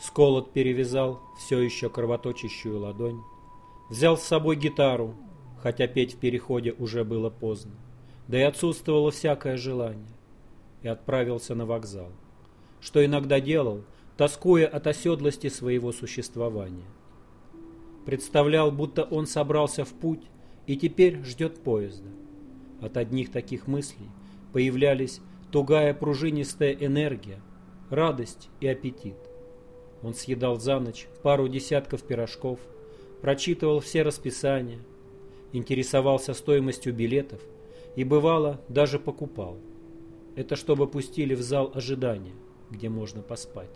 Сколот перевязал все еще кровоточащую ладонь, взял с собой гитару, хотя петь в переходе уже было поздно, да и отсутствовало всякое желание, и отправился на вокзал, что иногда делал, тоскуя от оседлости своего существования. Представлял, будто он собрался в путь и теперь ждет поезда. От одних таких мыслей появлялись тугая пружинистая энергия, радость и аппетит. Он съедал за ночь пару десятков пирожков, прочитывал все расписания, интересовался стоимостью билетов и, бывало, даже покупал. Это чтобы пустили в зал ожидания, где можно поспать.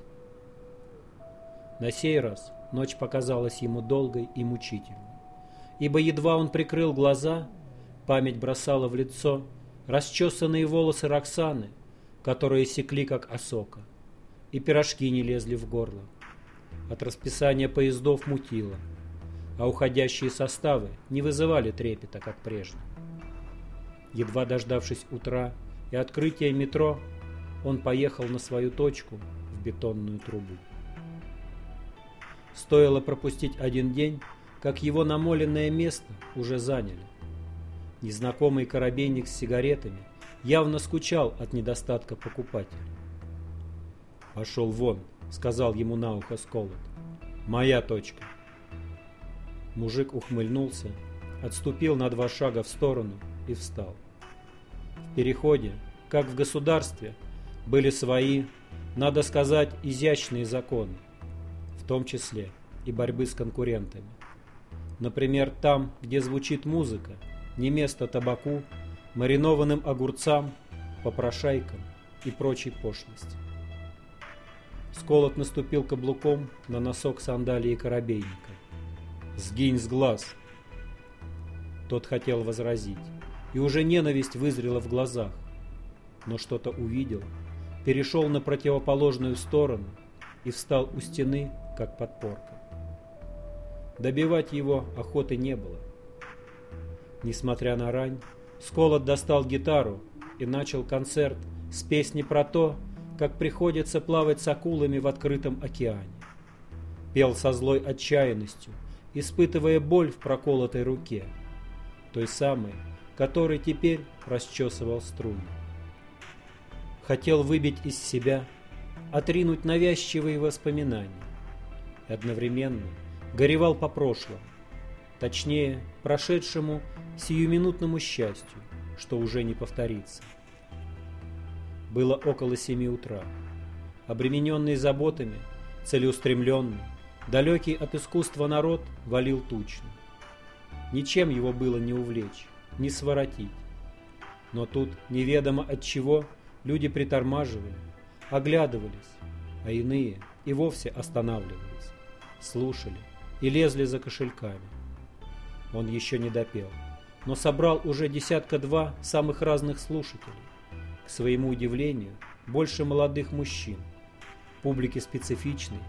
На сей раз ночь показалась ему долгой и мучительной, ибо едва он прикрыл глаза, память бросала в лицо расчесанные волосы Роксаны, которые секли как осока, и пирожки не лезли в горло. От расписания поездов мутило, а уходящие составы не вызывали трепета, как прежде. Едва дождавшись утра и открытия метро, он поехал на свою точку в бетонную трубу. Стоило пропустить один день, как его намоленное место уже заняли. Незнакомый корабейник с сигаретами явно скучал от недостатка покупателей. «Пошел вон», — сказал ему на ухо Сколот. «Моя точка». Мужик ухмыльнулся, отступил на два шага в сторону и встал. В переходе, как в государстве, были свои, надо сказать, изящные законы, в том числе и борьбы с конкурентами. Например, там, где звучит музыка, не место табаку, маринованным огурцам, попрошайкам и прочей пошлости. Сколот наступил каблуком на носок сандалии корабейника. «Сгинь с глаз!» Тот хотел возразить, и уже ненависть вызрела в глазах, но что-то увидел, перешел на противоположную сторону и встал у стены, как подпорка. Добивать его охоты не было. Несмотря на рань, Сколот достал гитару и начал концерт с песни про то, как приходится плавать с акулами в открытом океане. Пел со злой отчаянностью, испытывая боль в проколотой руке, той самой, которой теперь расчесывал струны. Хотел выбить из себя, отринуть навязчивые воспоминания. И одновременно горевал по прошлому, точнее, прошедшему сиюминутному счастью, что уже не повторится. Было около семи утра. Обремененный заботами, целеустремленный, далекий от искусства народ валил тучно. Ничем его было не увлечь, не своротить. Но тут, неведомо от чего, люди притормаживали, оглядывались, а иные и вовсе останавливались, слушали и лезли за кошельками. Он еще не допел, но собрал уже десятка-два самых разных слушателей к своему удивлению, больше молодых мужчин, публики специфичной,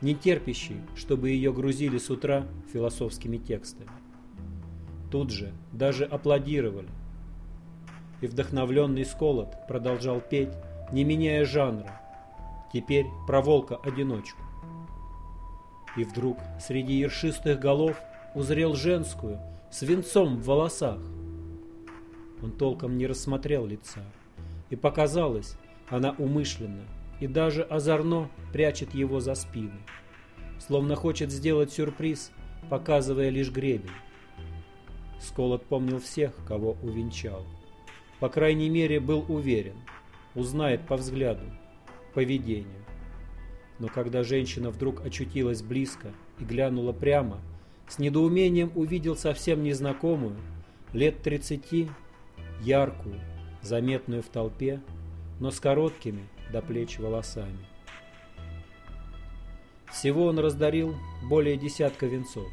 не терпящей, чтобы ее грузили с утра философскими текстами. Тут же даже аплодировали. И вдохновленный Сколот продолжал петь, не меняя жанра, теперь про волка-одиночку. И вдруг среди ершистых голов узрел женскую, с венцом в волосах. Он толком не рассмотрел лица и показалось, она умышленно и даже озорно прячет его за спину, словно хочет сделать сюрприз, показывая лишь гребень. Сколот помнил всех, кого увенчал. По крайней мере, был уверен, узнает по взгляду, поведению. Но когда женщина вдруг очутилась близко и глянула прямо, с недоумением увидел совсем незнакомую, лет тридцати, яркую, заметную в толпе, но с короткими до плеч волосами. Всего он раздарил более десятка венцов.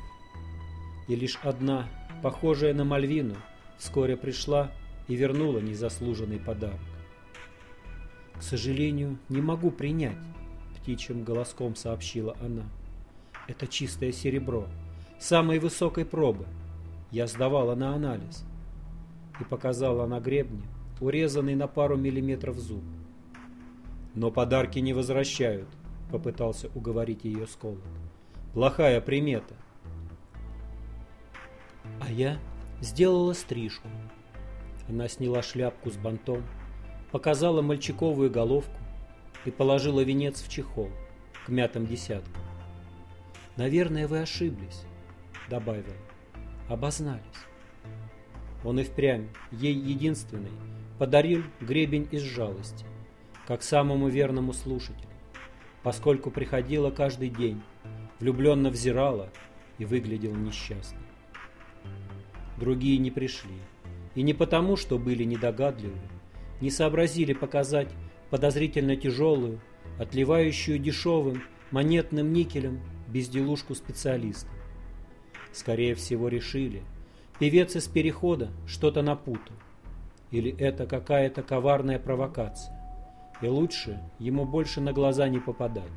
И лишь одна, похожая на Мальвину, вскоре пришла и вернула незаслуженный подарок. «К сожалению, не могу принять», — птичьим голоском сообщила она. «Это чистое серебро, самой высокой пробы. Я сдавала на анализ». И показала на гребне урезанный на пару миллиметров зуб. «Но подарки не возвращают», — попытался уговорить ее Сколот. «Плохая примета». А я сделала стрижку. Она сняла шляпку с бантом, показала мальчиковую головку и положила венец в чехол к мятым десяткам. «Наверное, вы ошиблись», — добавила. «Обознались». Он и впрямь, ей единственной, подарил гребень из жалости, как самому верному слушателю, поскольку приходила каждый день, влюбленно взирала и выглядела несчастной. Другие не пришли, и не потому, что были недогадливы, не сообразили показать подозрительно тяжелую, отливающую дешевым монетным никелем безделушку специалиста. Скорее всего решили, певец из перехода что-то напутал, или это какая-то коварная провокация, и лучше ему больше на глаза не попадать.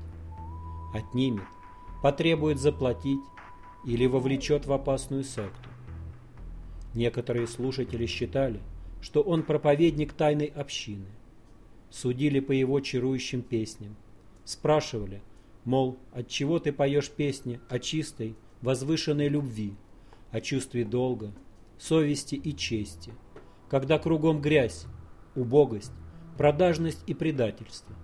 Отнимет, потребует заплатить или вовлечет в опасную секту. Некоторые слушатели считали, что он проповедник тайной общины. Судили по его чарующим песням. Спрашивали, мол, от чего ты поешь песни о чистой, возвышенной любви, о чувстве долга, совести и чести, когда кругом грязь, убогость, продажность и предательство.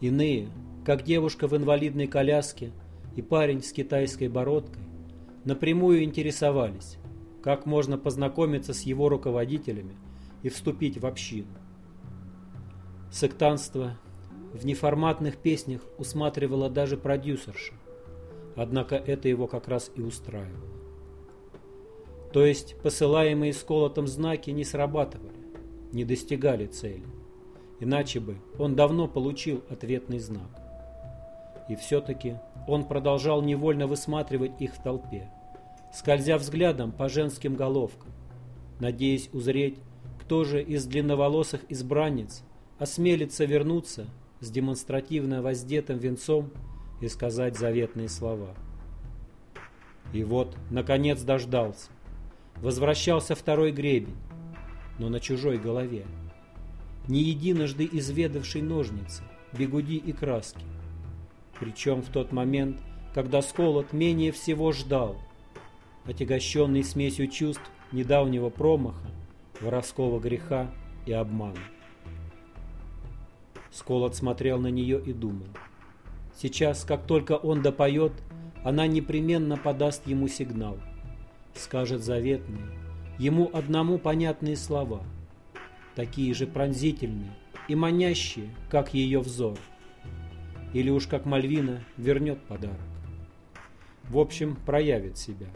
Иные, как девушка в инвалидной коляске и парень с китайской бородкой, напрямую интересовались, как можно познакомиться с его руководителями и вступить в общину. Сектанство в неформатных песнях усматривала даже продюсерша, однако это его как раз и устраивало. То есть посылаемые сколотом знаки не срабатывали, не достигали цели, иначе бы он давно получил ответный знак. И все-таки он продолжал невольно высматривать их в толпе, скользя взглядом по женским головкам, надеясь узреть, кто же из длинноволосых избранниц осмелится вернуться с демонстративно воздетым венцом и сказать заветные слова. И вот, наконец, дождался. Возвращался второй гребень, но на чужой голове. Не единожды изведавший ножницы, бегуди и краски. Причем в тот момент, когда Сколот менее всего ждал, отягощенный смесью чувств недавнего промаха, воровского греха и обмана. Сколот смотрел на нее и думал. Сейчас, как только он допоет, она непременно подаст ему сигнал. Скажет заветные, ему одному понятные слова, такие же пронзительные и манящие, как ее взор. Или уж как Мальвина вернет подарок. В общем, проявит себя.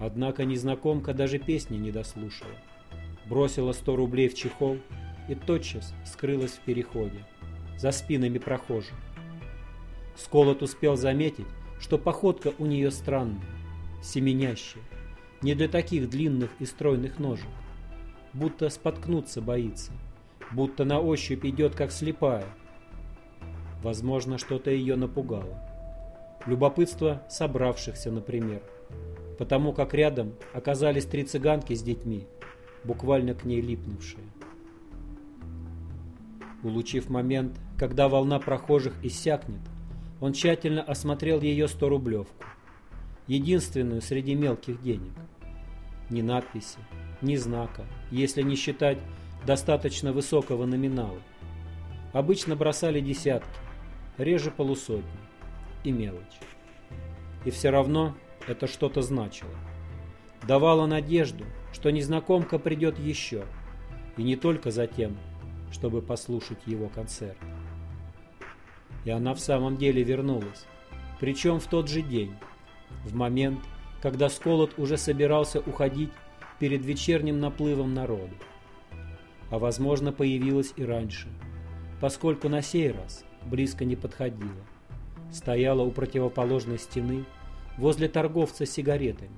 Однако незнакомка даже песни не дослушала. Бросила сто рублей в чехол и тотчас скрылась в переходе, за спинами прохожих. Сколот успел заметить, что походка у нее странная, семенящая, не для таких длинных и стройных ножек, будто споткнуться боится, будто на ощупь идет как слепая. Возможно, что-то ее напугало. Любопытство собравшихся, например – потому как рядом оказались три цыганки с детьми, буквально к ней липнувшие. Улучив момент, когда волна прохожих иссякнет, он тщательно осмотрел ее сто-рублевку, единственную среди мелких денег. Ни надписи, ни знака, если не считать достаточно высокого номинала. Обычно бросали десятки, реже полусотни и мелочь. И все равно это что-то значило. Давало надежду, что незнакомка придет еще, и не только за тем, чтобы послушать его концерт. И она в самом деле вернулась, причем в тот же день, в момент, когда Сколот уже собирался уходить перед вечерним наплывом народа. А возможно появилась и раньше, поскольку на сей раз близко не подходила. Стояла у противоположной стены возле торговца сигаретами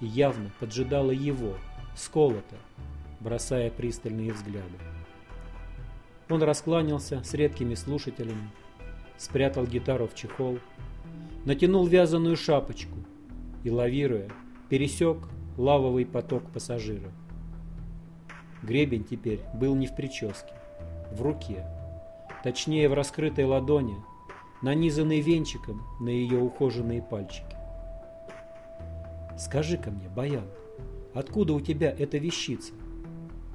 и явно поджидала его, сколото, бросая пристальные взгляды. Он раскланялся с редкими слушателями, спрятал гитару в чехол, натянул вязаную шапочку и, лавируя, пересек лавовый поток пассажиров. Гребень теперь был не в прическе, в руке, точнее в раскрытой ладони, нанизанный венчиком на ее ухоженные пальчики. «Скажи-ка мне, Баян, откуда у тебя эта вещица?»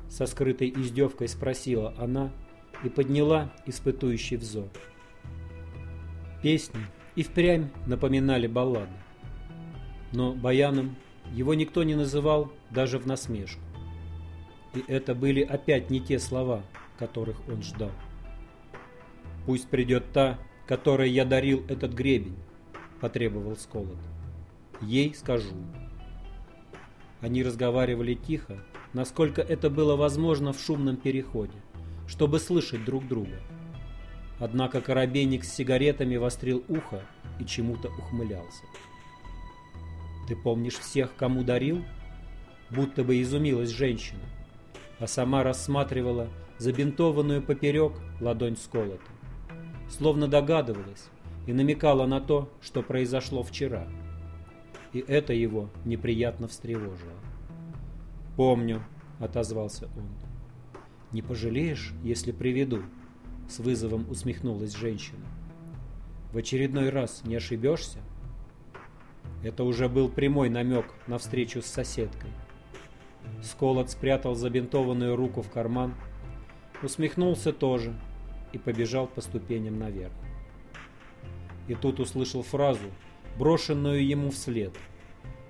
Со скрытой издевкой спросила она и подняла испытующий взор. Песни и впрямь напоминали баллады. Но Баяном его никто не называл даже в насмешку. И это были опять не те слова, которых он ждал. «Пусть придет та, которой я дарил этот гребень», — потребовал Сколот. «Ей скажу». Они разговаривали тихо, насколько это было возможно в шумном переходе, чтобы слышать друг друга. Однако коробейник с сигаретами вострил ухо и чему-то ухмылялся. «Ты помнишь всех, кому дарил?» Будто бы изумилась женщина, а сама рассматривала забинтованную поперек ладонь сколота. Словно догадывалась и намекала на то, что произошло вчера. И это его неприятно встревожило. «Помню», — отозвался он. «Не пожалеешь, если приведу?» — с вызовом усмехнулась женщина. «В очередной раз не ошибешься?» Это уже был прямой намек на встречу с соседкой. Сколот спрятал забинтованную руку в карман, усмехнулся тоже и побежал по ступеням наверх. И тут услышал фразу, брошенную ему вслед,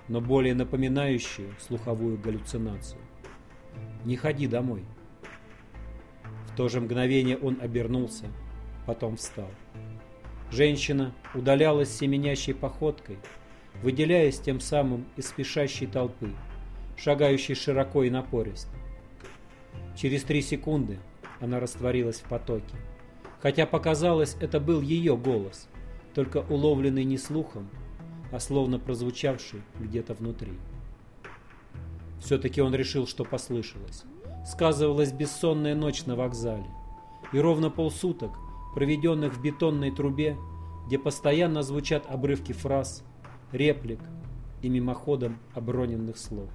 но более напоминающую слуховую галлюцинацию. «Не ходи домой». В то же мгновение он обернулся, потом встал. Женщина удалялась семенящей походкой, выделяясь тем самым из спешащей толпы, шагающей широко и напористо. Через три секунды она растворилась в потоке, хотя показалось, это был ее голос, только уловленный не слухом, а словно прозвучавший где-то внутри. Все-таки он решил, что послышалось. Сказывалась бессонная ночь на вокзале, и ровно полсуток, проведенных в бетонной трубе, где постоянно звучат обрывки фраз, реплик и мимоходом оброненных слов.